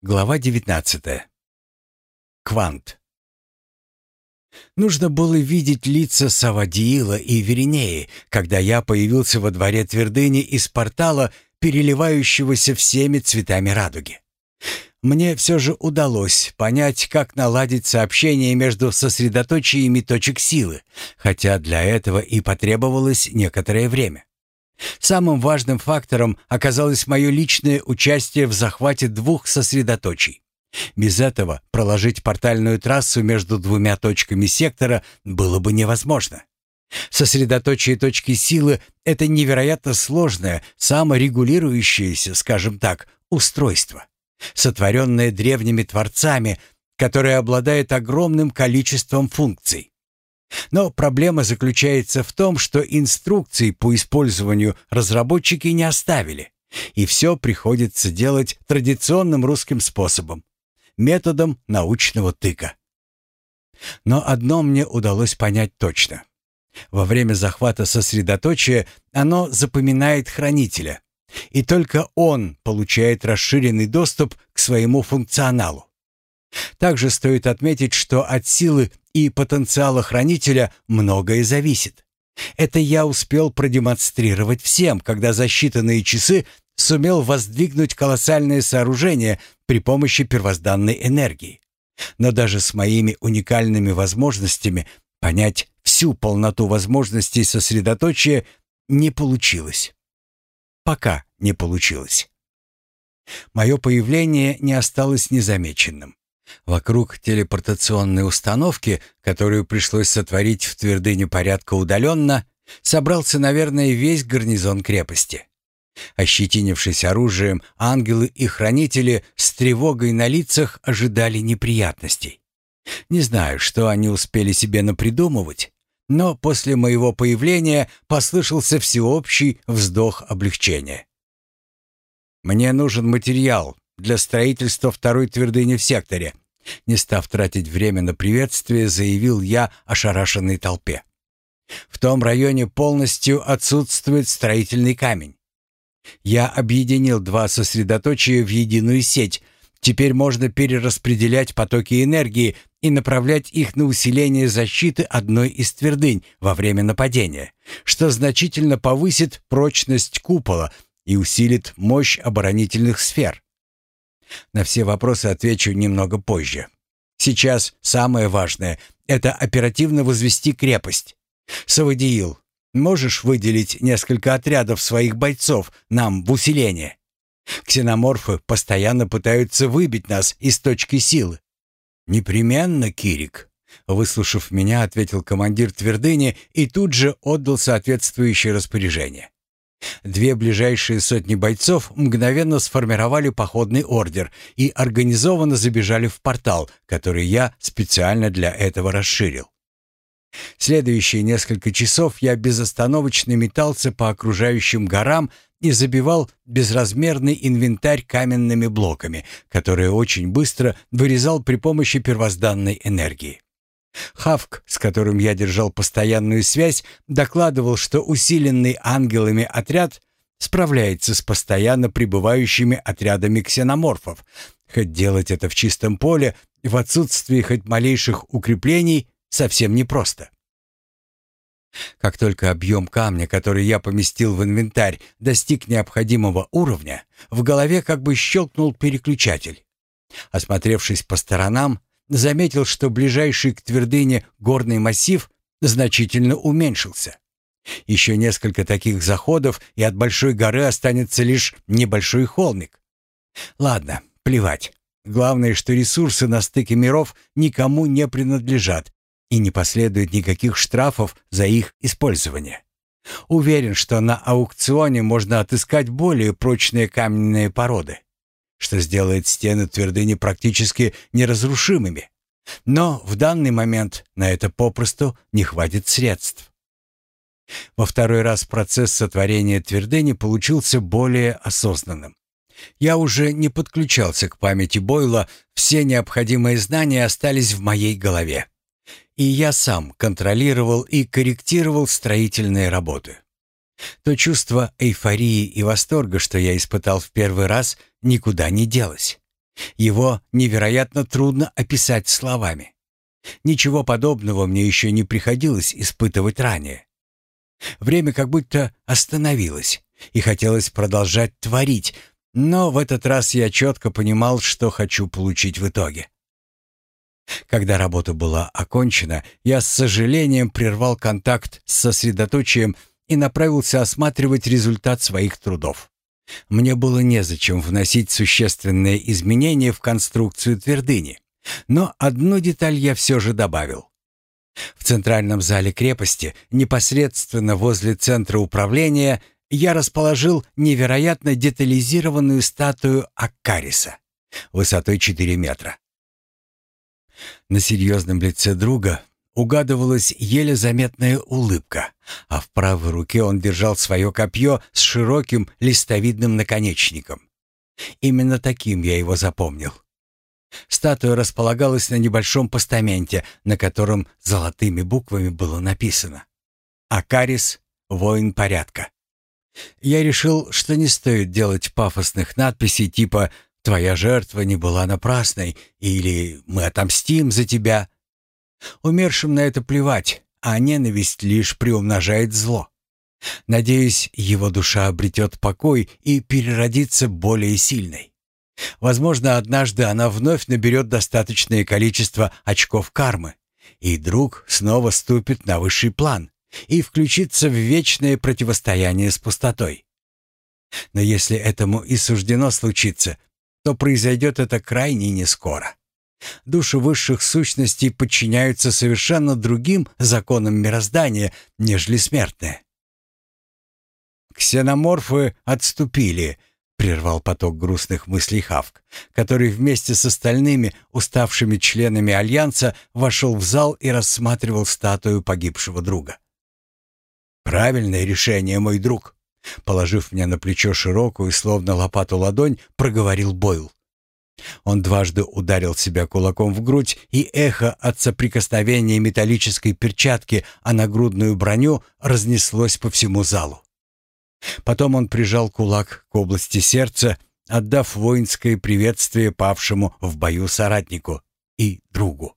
Глава 19. Квант. Нужно было видеть лица Савадиила и Веринеи, когда я появился во дворе твердыни из портала, переливающегося всеми цветами радуги. Мне все же удалось понять, как наладить сообщение между сосредоточиями точек силы, хотя для этого и потребовалось некоторое время. Самым важным фактором оказалось мое личное участие в захвате двух сосредоточий. Без этого проложить портальную трассу между двумя точками сектора было бы невозможно. Сосредоточие точки силы — это невероятно сложное, саморегулирующееся, скажем так, устройство, сотворенное древними творцами, которое обладает огромным количеством функций. Но проблема заключается в том, что инструкций по использованию разработчики не оставили, и все приходится делать традиционным русским способом — методом научного тыка. Но одно мне удалось понять точно. Во время захвата сосредоточия оно запоминает хранителя, и только он получает расширенный доступ к своему функционалу. Также стоит отметить, что от силы и потенциала хранителя многое зависит. Это я успел продемонстрировать всем, когда за считанные часы сумел воздвигнуть колоссальное сооружение при помощи первозданной энергии. Но даже с моими уникальными возможностями понять всю полноту возможностей сосредоточия не получилось. Пока не получилось. Мое появление не осталось незамеченным. Вокруг телепортационной установки, которую пришлось сотворить в твердыне порядка удаленно, собрался, наверное, весь гарнизон крепости. Ощетинившись оружием, ангелы и хранители с тревогой на лицах ожидали неприятностей. Не знаю, что они успели себе напридумывать, но после моего появления послышался всеобщий вздох облегчения. «Мне нужен материал для строительства второй твердыни в секторе», не став тратить время на приветствие, заявил я ошарашенной толпе. В том районе полностью отсутствует строительный камень. Я объединил два сосредоточия в единую сеть. Теперь можно перераспределять потоки энергии и направлять их на усиление защиты одной из твердынь во время нападения, что значительно повысит прочность купола и усилит мощь оборонительных сфер. На все вопросы отвечу немного позже. Сейчас самое важное — это оперативно возвести крепость. Савадиил, можешь выделить несколько отрядов своих бойцов нам в усиление? Ксеноморфы постоянно пытаются выбить нас из точки силы. Непременно, Кирик. Выслушав меня, ответил командир твердыни и тут же отдал соответствующее распоряжение. Две ближайшие сотни бойцов мгновенно сформировали походный ордер и организованно забежали в портал, который я специально для этого расширил. Следующие несколько часов я безостановочно метался по окружающим горам и забивал безразмерный инвентарь каменными блоками, которые очень быстро вырезал при помощи первозданной энергии. Хавк, с которым я держал постоянную связь, докладывал, что усиленный ангелами отряд справляется с постоянно прибывающими отрядами ксеноморфов, хоть делать это в чистом поле, в отсутствии хоть малейших укреплений, совсем непросто. Как только объем камня, который я поместил в инвентарь, достиг необходимого уровня, в голове как бы щелкнул переключатель. Осмотревшись по сторонам, заметил, что ближайший к твердыне горный массив значительно уменьшился. Еще несколько таких заходов, и от большой горы останется лишь небольшой холмик. Ладно, плевать. Главное, что ресурсы на стыке миров никому не принадлежат, и не последует никаких штрафов за их использование. Уверен, что на аукционе можно отыскать более прочные каменные породы что сделает стены твердыни практически неразрушимыми. Но в данный момент на это попросту не хватит средств. Во второй раз процесс сотворения твердыни получился более осознанным. Я уже не подключался к памяти Бойла, все необходимые знания остались в моей голове. И я сам контролировал и корректировал строительные работы. То чувство эйфории и восторга, что я испытал в первый раз, никуда не делось. Его невероятно трудно описать словами. Ничего подобного мне еще не приходилось испытывать ранее. Время как будто остановилось, и хотелось продолжать творить, но в этот раз я четко понимал, что хочу получить в итоге. Когда работа была окончена, я с сожалением прервал контакт с сосредоточием и направился осматривать результат своих трудов. Мне было незачем вносить существенные изменения в конструкцию твердыни, но одну деталь я все же добавил. В центральном зале крепости, непосредственно возле центра управления, я расположил невероятно детализированную статую Аккариса высотой 4 метра. На серьезном лице друга угадывалась еле заметная улыбка, а в правой руке он держал свое копье с широким листовидным наконечником. Именно таким я его запомнил. Статуя располагалась на небольшом постаменте, на котором золотыми буквами было написано «Акарис, воин порядка». Я решил, что не стоит делать пафосных надписей типа «Твоя жертва не была напрасной» или «Мы отомстим за тебя». Умершим на это плевать, а ненависть лишь приумножает зло. Надеюсь, его душа обретет покой и переродится более сильной. Возможно, однажды она вновь наберет достаточное количество очков кармы, и друг снова ступит на высший план и включится в вечное противостояние с пустотой. Но если этому и суждено случиться, то произойдет это крайне нескоро. Души высших сущностей подчиняются совершенно другим законам мироздания, нежели смертные. Ксеноморфы отступили, прервал поток грустных мыслей Хавк, который вместе с остальными уставшими членами Альянса вошел в зал и рассматривал статую погибшего друга. «Правильное решение, мой друг», — положив мне на плечо широкую, словно лопату ладонь, проговорил Бойл. Он дважды ударил себя кулаком в грудь, и эхо от соприкосновения металлической перчатки о нагрудную броню разнеслось по всему залу. Потом он прижал кулак к области сердца, отдав воинское приветствие павшему в бою соратнику и другу.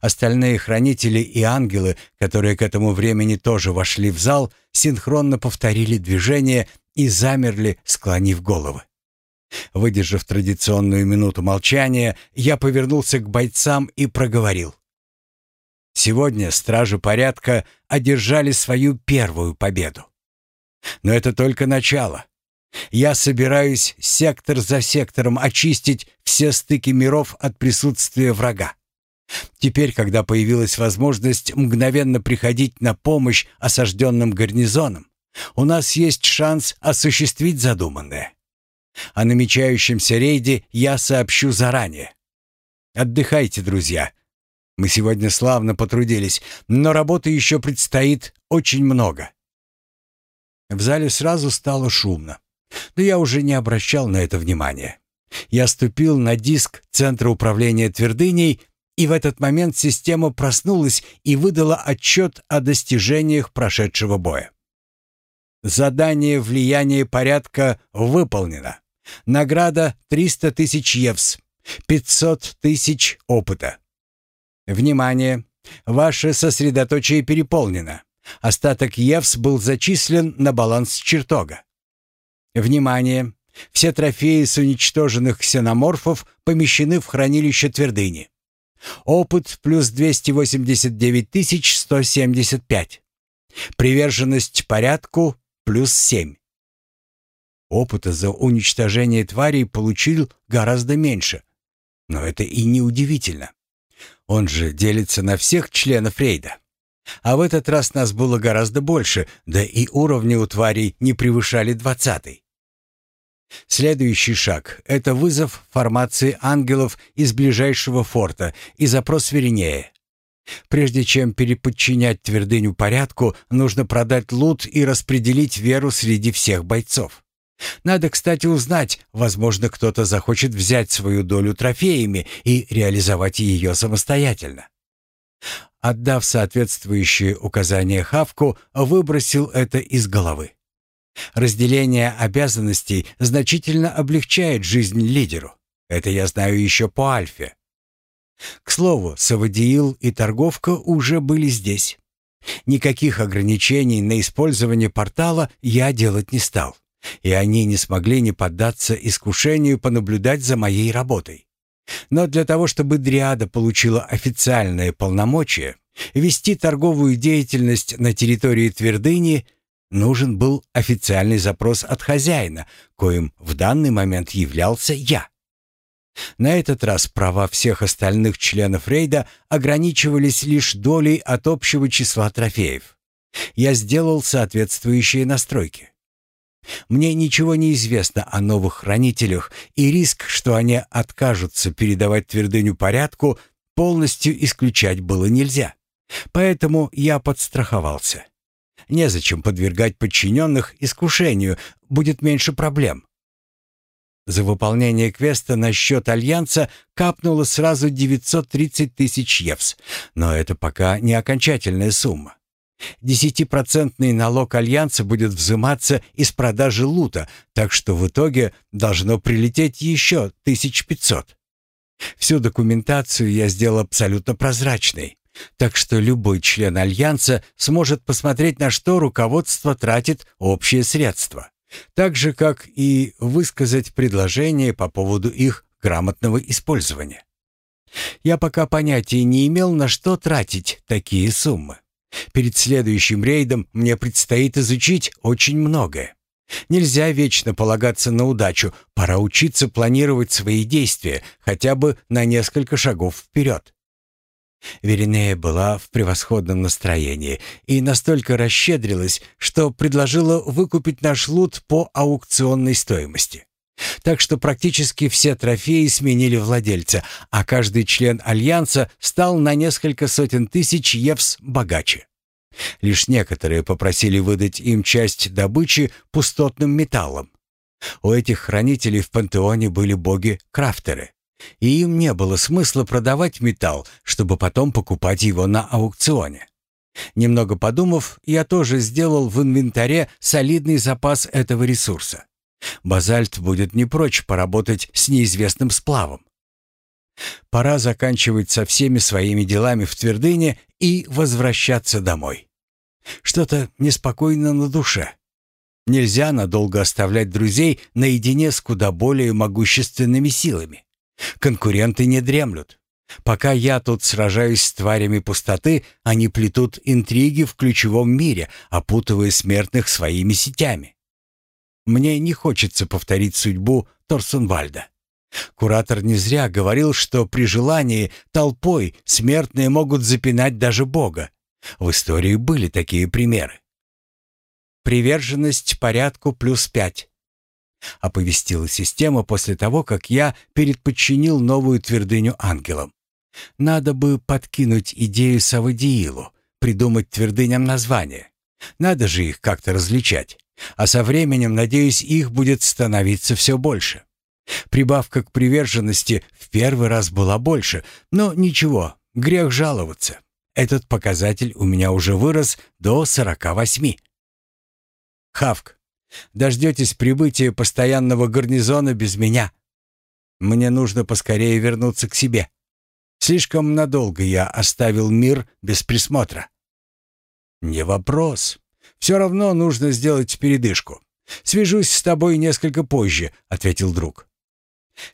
Остальные хранители и ангелы, которые к этому времени тоже вошли в зал, синхронно повторили движение и замерли, склонив головы. Выдержав традиционную минуту молчания, я повернулся к бойцам и проговорил. Сегодня стражи порядка одержали свою первую победу. Но это только начало. Я собираюсь сектор за сектором очистить все стыки миров от присутствия врага. Теперь, когда появилась возможность мгновенно приходить на помощь осажденным гарнизонам, у нас есть шанс осуществить задуманное. О намечающемся рейде я сообщу заранее. Отдыхайте, друзья. Мы сегодня славно потрудились, но работы еще предстоит очень много. В зале сразу стало шумно. Но я уже не обращал на это внимания. Я ступил на диск центра управления твердыней, и в этот момент система проснулась и выдала отчет о достижениях прошедшего боя. Задание влияния порядка выполнено. Награда 300 тысяч евс, 500 тысяч опыта. Внимание! Ваше сосредоточие переполнено. Остаток ЕВС был зачислен на баланс чертога. Внимание! Все трофеи с уничтоженных ксеноморфов помещены в хранилище твердыни. Опыт плюс 289 175. Приверженность порядку плюс 7. Опыта за уничтожение тварей получил гораздо меньше. Но это и не удивительно. Он же делится на всех членов рейда. А в этот раз нас было гораздо больше, да и уровни у тварей не превышали двадцатый. Следующий шаг — это вызов формации ангелов из ближайшего форта и запрос Веринея. Прежде чем переподчинять твердыню порядку, нужно продать лут и распределить веру среди всех бойцов. Надо, кстати, узнать, возможно, кто-то захочет взять свою долю трофеями и реализовать ее самостоятельно. Отдав соответствующие указания Хавку, выбросил это из головы. Разделение обязанностей значительно облегчает жизнь лидеру. Это я знаю еще по Альфе. К слову, Савадиил и торговка уже были здесь. Никаких ограничений на использование портала я делать не стал, и они не смогли не поддаться искушению понаблюдать за моей работой. Но для того, чтобы Дриада получила официальное полномочие вести торговую деятельность на территории Твердыни, нужен был официальный запрос от хозяина, коим в данный момент являлся я. На этот раз права всех остальных членов рейда ограничивались лишь долей от общего числа трофеев. Я сделал соответствующие настройки. Мне ничего не известно о новых хранителях, и риск, что они откажутся передавать твердыню порядку, полностью исключать было нельзя. Поэтому я подстраховался. Незачем подвергать подчиненных искушению, будет меньше проблем. За выполнение квеста на счет Альянса капнуло сразу 930 тысяч евс, но это пока не окончательная сумма. Десятипроцентный налог Альянса будет взиматься из продажи лута, так что в итоге должно прилететь еще 1500. Всю документацию я сделал абсолютно прозрачной, так что любой член Альянса сможет посмотреть, на что руководство тратит общие средства так же, как и высказать предложение по поводу их грамотного использования. Я пока понятия не имел, на что тратить такие суммы. Перед следующим рейдом мне предстоит изучить очень многое. Нельзя вечно полагаться на удачу, пора учиться планировать свои действия хотя бы на несколько шагов вперед. Веринея была в превосходном настроении и настолько расщедрилась, что предложила выкупить наш лут по аукционной стоимости. Так что практически все трофеи сменили владельца, а каждый член Альянса стал на несколько сотен тысяч евс богаче. Лишь некоторые попросили выдать им часть добычи пустотным металлом. У этих хранителей в пантеоне были боги-крафтеры, и им не было смысла продавать металл, чтобы потом покупать его на аукционе. Немного подумав, я тоже сделал в инвентаре солидный запас этого ресурса. Базальт будет не прочь поработать с неизвестным сплавом. Пора заканчивать со всеми своими делами в твердыне и возвращаться домой. Что-то неспокойно на душе. Нельзя надолго оставлять друзей наедине с куда более могущественными силами. Конкуренты не дремлют. Пока я тут сражаюсь с тварями пустоты, они плетут интриги в ключевом мире, опутывая смертных своими сетями. Мне не хочется повторить судьбу Торсенвальда. Куратор не зря говорил, что при желании толпой смертные могут запинать даже Бога. В истории были такие примеры. Приверженность порядку плюс пять. — оповестила система после того, как я передподчинил новую твердыню ангелам. «Надо бы подкинуть идею Савадиилу, придумать твердыням название. Надо же их как-то различать. А со временем, надеюсь, их будет становиться все больше. Прибавка к приверженности в первый раз была больше, но ничего, грех жаловаться. Этот показатель у меня уже вырос до 48. Хавк, Дождетесь прибытия постоянного гарнизона без меня. Мне нужно поскорее вернуться к себе. Слишком надолго я оставил мир без присмотра. Не вопрос. Все равно нужно сделать передышку. Свяжусь с тобой несколько позже, ответил друг.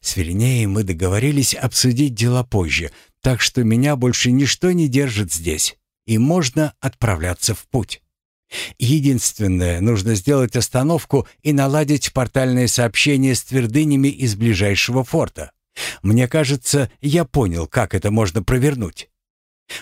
С Веринеей мы договорились обсудить дела позже, так что меня больше ничто не держит здесь, и можно отправляться в путь. Единственное, нужно сделать остановку и наладить портальное сообщение с твердынями из ближайшего форта. Мне кажется, я понял, как это можно провернуть.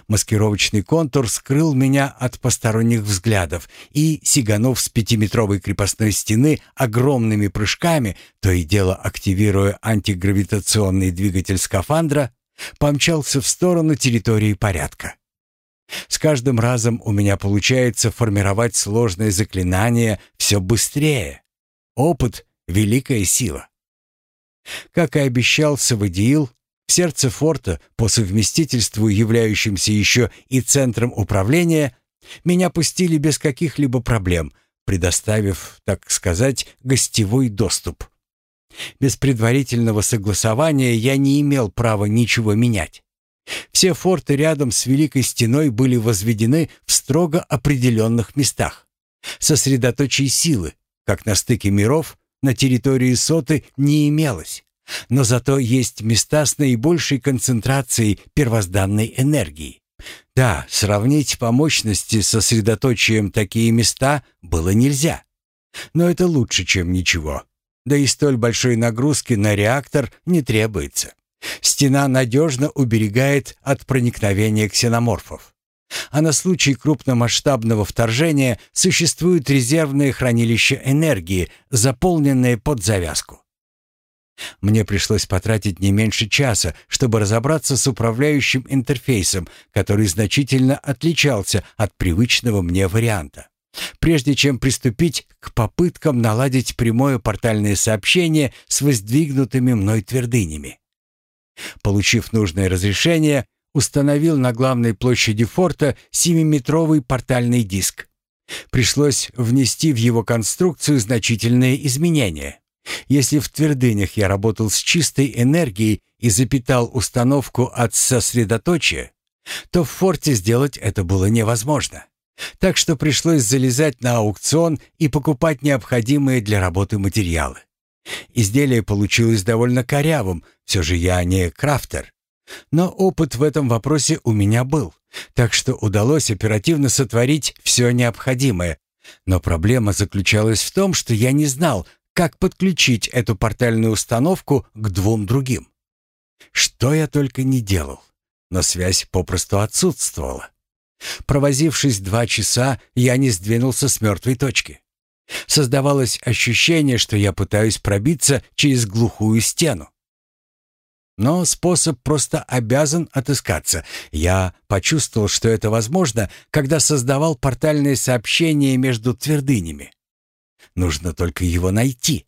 Маскировочный контур скрыл меня от посторонних взглядов, и, сиганув с пятиметровой крепостной стены огромными прыжками, то и дело активируя антигравитационный двигатель скафандра, помчался в сторону территории порядка. С каждым разом у меня получается формировать сложные заклинания все быстрее. Опыт — великая сила. Как и обещал Савадиил, сердце форта, по совместительству являющимся еще и центром управления, меня пустили без каких-либо проблем, предоставив, так сказать, гостевой доступ. Без предварительного согласования я не имел права ничего менять. Все форты рядом с Великой Стеной были возведены в строго определенных местах. Сосредоточие силы, как на стыке миров, на территории Соты не имелось. Но зато есть места с наибольшей концентрацией первозданной энергии. Да, сравнить по мощности сосредоточием такие места было нельзя. Но это лучше, чем ничего. Да и столь большой нагрузки на реактор не требуется. Стена надежно уберегает от проникновения ксеноморфов. А на случай крупномасштабного вторжения существует резервное хранилище энергии, заполненное под завязку. Мне пришлось потратить не меньше часа, чтобы разобраться с управляющим интерфейсом, который значительно отличался от привычного мне варианта. Прежде чем приступить к попыткам наладить прямое портальное сообщение с воздвигнутыми мной твердынями. Получив нужное разрешение, установил на главной площади форта 7-метровый портальный диск. Пришлось внести в его конструкцию значительные изменения. Если в твердынях я работал с чистой энергией и запитал установку от сосредоточия, то в форте сделать это было невозможно. Так что пришлось залезать на аукцион и покупать необходимые для работы материалы. Изделие получилось довольно корявым, все же я не крафтер. Но опыт в этом вопросе у меня был, так что удалось оперативно сотворить все необходимое. Но проблема заключалась в том, что я не знал, как подключить эту портальную установку к двум другим. Что я только не делал, но связь попросту отсутствовала. Провозившись два часа, я не сдвинулся с мертвой точки. Создавалось ощущение, что я пытаюсь пробиться через глухую стену. Но способ просто обязан отыскаться. Я почувствовал, что это возможно, когда создавал портальное сообщение между твердынями. Нужно только его найти.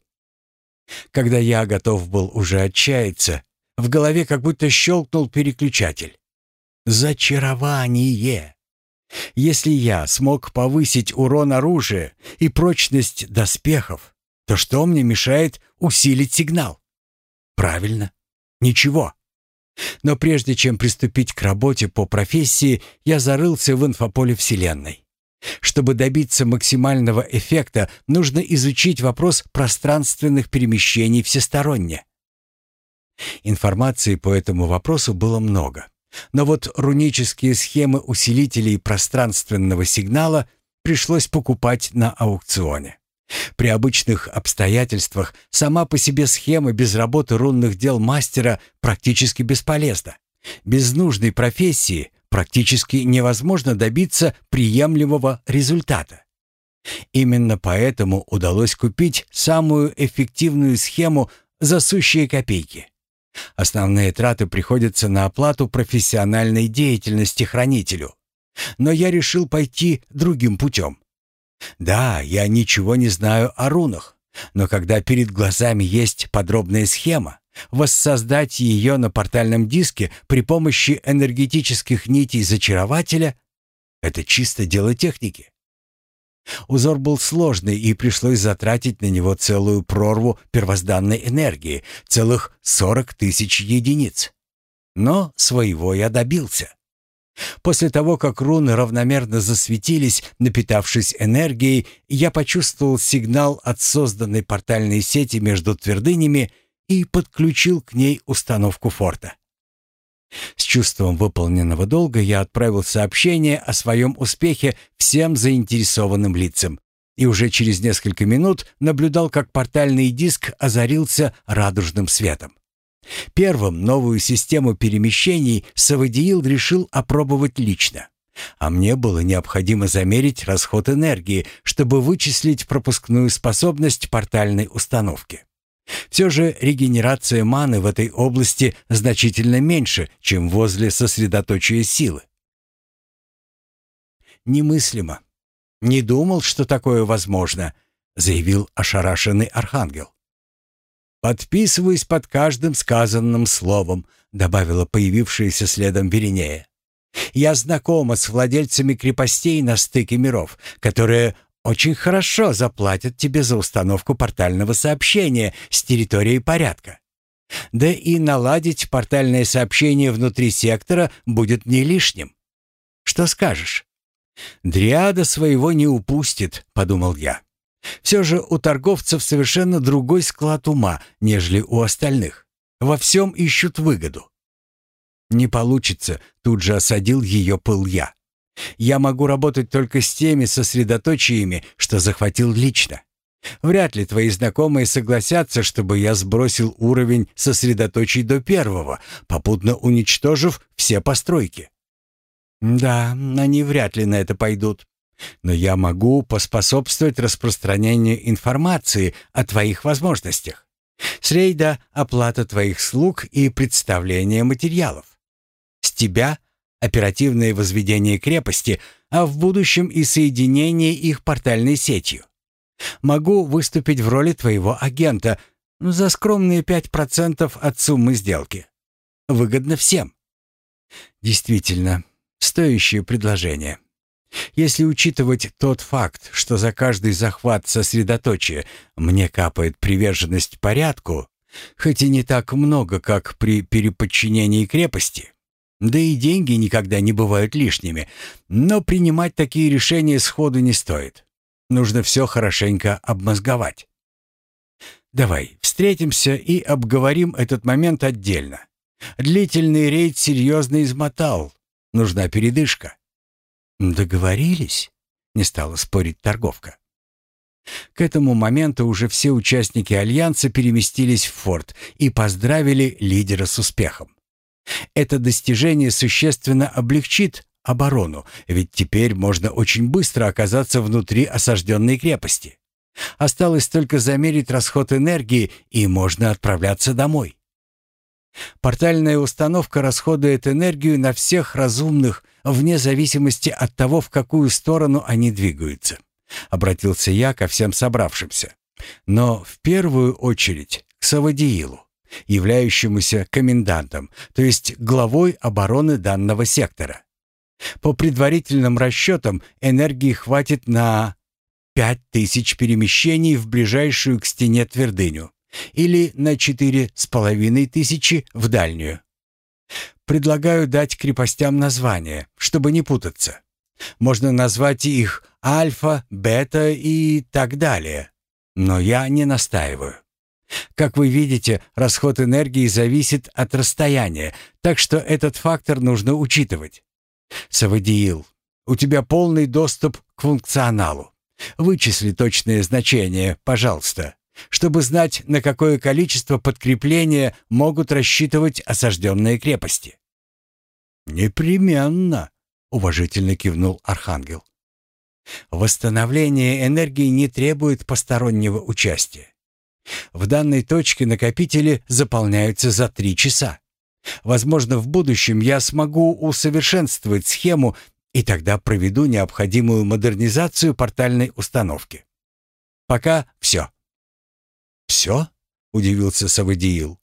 Когда я готов был уже отчаяться, в голове как будто щелкнул переключатель. Зачарование! Если я смог повысить урон оружия и прочность доспехов, то что мне мешает усилить сигнал? Правильно, ничего. Но прежде чем приступить к работе по профессии, я зарылся в инфополе Вселенной. Чтобы добиться максимального эффекта, нужно изучить вопрос пространственных перемещений всесторонне. Информации по этому вопросу было много. Но вот рунические схемы усилителей пространственного сигнала пришлось покупать на аукционе. При обычных обстоятельствах сама по себе схема без работы рунных дел мастера практически бесполезна. Без нужной профессии практически невозможно добиться приемлемого результата. Именно поэтому удалось купить самую эффективную схему за сущие копейки. Основные траты приходятся на оплату профессиональной деятельности хранителю. Но я решил пойти другим путем. Да, я ничего не знаю о рунах, но когда перед глазами есть подробная схема, Воссоздать ее на портальном диске при помощи энергетических нитей зачарователя — это чисто дело техники. Узор был сложный, и пришлось затратить на него целую прорву первозданной энергии, целых 40 тысяч единиц. Но своего я добился. После того, как руны равномерно засветились, напитавшись энергией, я почувствовал сигнал от созданной портальной сети между твердынями и подключил к ней установку форта. С чувством выполненного долга я отправил сообщение о своем успехе всем заинтересованным лицам и уже через несколько минут наблюдал, как портальный диск озарился радужным светом. Первым новую систему перемещений Савадиил решил опробовать лично. А мне было необходимо замерить расход энергии, чтобы вычислить пропускную способность портальной установки. Все же регенерация маны в этой области значительно меньше, чем возле сосредоточия силы. «Немыслимо. Не думал, что такое возможно», — заявил ошарашенный архангел. «Подписываюсь под каждым сказанным словом», — добавила появившаяся следом Веринея. «Я знакома с владельцами крепостей на стыке миров, которые очень хорошо заплатят тебе за установку портального сообщения с территории порядка. Да и наладить портальное сообщение внутри сектора будет не лишним. Что скажешь? Дриада своего не упустит, подумал я. Все же у торговцев совершенно другой склад ума, нежели у остальных. Во всем ищут выгоду. Не получится, тут же осадил ее пыл я. Я могу работать только с теми сосредоточиями, что захватил лично. Вряд ли твои знакомые согласятся, чтобы я сбросил уровень сосредоточий до первого, попутно уничтожив все постройки. Да, они вряд ли на это пойдут. Но я могу поспособствовать распространению информации о твоих возможностях. С рейда оплата твоих слуг и представление материалов. С тебя оперативное возведение крепости, а в будущем и соединение их портальной сетью. Могу выступить в роли твоего агента за скромные 5% от суммы сделки. Выгодно всем. Действительно, стоящее предложение. Если учитывать тот факт, что за каждый захват сосредоточия мне капает приверженность порядку, хоть и не так много, как при переподчинении крепости, да и деньги никогда не бывают лишними, но принимать такие решения сходу не стоит. Нужно все хорошенько обмозговать. Давай встретимся и обговорим этот момент отдельно. Длительный рейд серьезно измотал. Нужна передышка. Договорились? Не стала спорить торговка. К этому моменту уже все участники Альянса переместились в форт и поздравили лидера с успехом. Это достижение существенно облегчит оборону, ведь теперь можно очень быстро оказаться внутри осажденной крепости. Осталось только замерить расход энергии, и можно отправляться домой. Портальная установка расходует энергию на всех разумных, вне зависимости от того, в какую сторону они двигаются. Обратился я ко всем собравшимся. Но в первую очередь к Савадиилу являющемуся комендантом, то есть главой обороны данного сектора. По предварительным расчетам, энергии хватит на пять тысяч перемещений в ближайшую к стене твердыню или на четыре с половиной тысячи в дальнюю. Предлагаю дать крепостям название, чтобы не путаться. Можно назвать их альфа, бета и так далее. Но я не настаиваю. Как вы видите, расход энергии зависит от расстояния, так что этот фактор нужно учитывать. Савадиил, у тебя полный доступ к функционалу. Вычисли точное значение, пожалуйста, чтобы знать, на какое количество подкрепления могут рассчитывать осажденные крепости. «Непременно», — уважительно кивнул Архангел. «Восстановление энергии не требует постороннего участия. В данной точке накопители заполняются за три часа. Возможно, в будущем я смогу усовершенствовать схему и тогда проведу необходимую модернизацию портальной установки. Пока все. «Все?» — удивился Савадиил.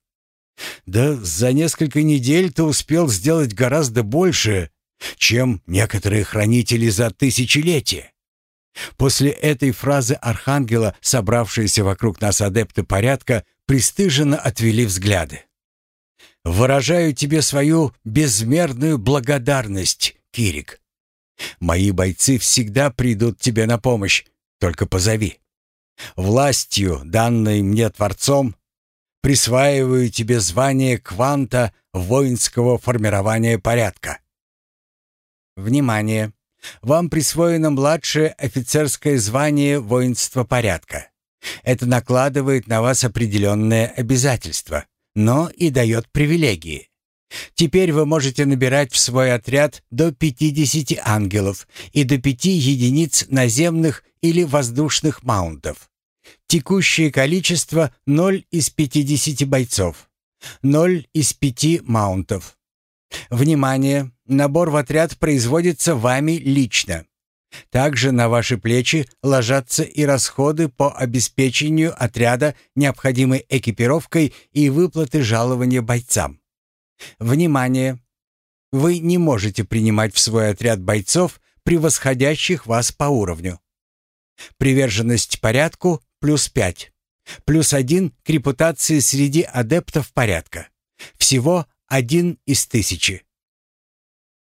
«Да за несколько недель ты успел сделать гораздо больше, чем некоторые хранители за тысячелетия. После этой фразы архангела, собравшиеся вокруг нас адепты порядка, пристыженно отвели взгляды. «Выражаю тебе свою безмерную благодарность, Кирик. Мои бойцы всегда придут тебе на помощь, только позови. Властью, данной мне Творцом, присваиваю тебе звание кванта воинского формирования порядка». Внимание! Вам присвоено младшее офицерское звание воинства порядка. Это накладывает на вас определенные обязательства, но и дает привилегии. Теперь вы можете набирать в свой отряд до 50 ангелов и до 5 единиц наземных или воздушных маунтов. Текущее количество 0 из 50 бойцов, 0 из 5 маунтов. Внимание! Набор в отряд производится вами лично. Также на ваши плечи ложатся и расходы по обеспечению отряда необходимой экипировкой и выплаты жалования бойцам. Внимание! Вы не можете принимать в свой отряд бойцов, превосходящих вас по уровню. Приверженность порядку плюс пять. Плюс один к репутации среди адептов порядка. Всего один из тысячи.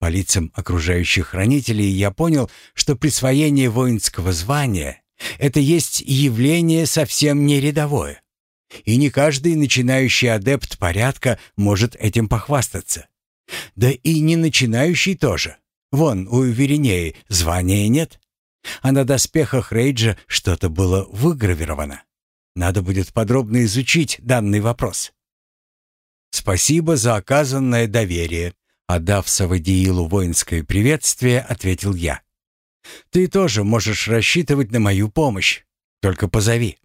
По лицам окружающих хранителей я понял, что присвоение воинского звания — это есть явление совсем не рядовое. И не каждый начинающий адепт порядка может этим похвастаться. Да и не начинающий тоже. Вон, у Веринеи звания нет. А на доспехах Рейджа что-то было выгравировано. Надо будет подробно изучить данный вопрос. Спасибо за оказанное доверие, отдав Савадиилу воинское приветствие, ответил я. Ты тоже можешь рассчитывать на мою помощь, только позови.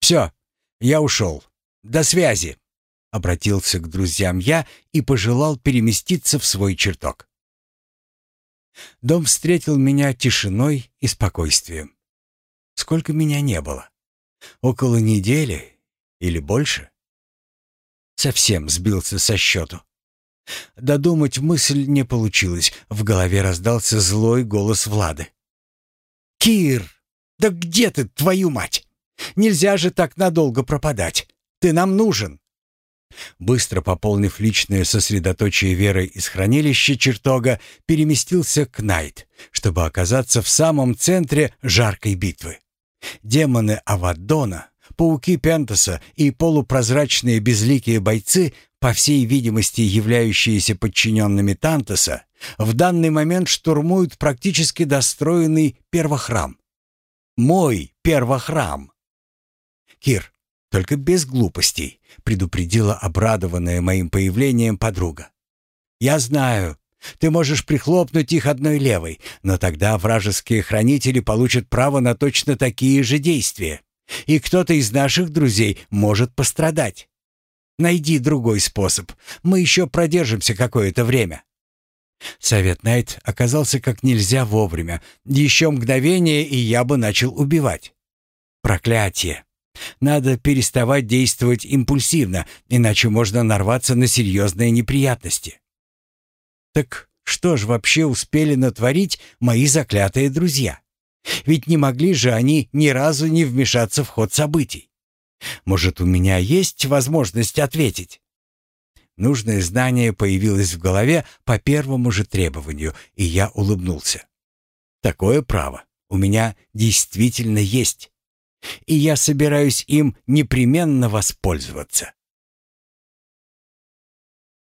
Все, я ушел. До связи. Обратился к друзьям я и пожелал переместиться в свой чертог. Дом встретил меня тишиной и спокойствием. Сколько меня не было? Около недели или больше? Совсем сбился со счету. Додумать мысль не получилось. В голове раздался злой голос Влады. «Кир, да где ты, твою мать? Нельзя же так надолго пропадать. Ты нам нужен!» Быстро пополнив личное сосредоточие верой из хранилища чертога, переместился к Найт, чтобы оказаться в самом центре жаркой битвы. Демоны Аваддона, пауки Пентаса и полупрозрачные безликие бойцы, по всей видимости являющиеся подчиненными Тантаса, в данный момент штурмуют практически достроенный первохрам. Мой первохрам. Кир, только без глупостей, предупредила обрадованная моим появлением подруга. Я знаю, ты можешь прихлопнуть их одной левой, но тогда вражеские хранители получат право на точно такие же действия. И кто-то из наших друзей может пострадать. Найди другой способ. Мы еще продержимся какое-то время». Совет Найт оказался как нельзя вовремя. Еще мгновение, и я бы начал убивать. Проклятие. Надо переставать действовать импульсивно, иначе можно нарваться на серьезные неприятности. Так что ж вообще успели натворить мои заклятые друзья? Ведь не могли же они ни разу не вмешаться в ход событий. Может, у меня есть возможность ответить? Нужное знание появилось в голове по первому же требованию, и я улыбнулся. Такое право у меня действительно есть, и я собираюсь им непременно воспользоваться.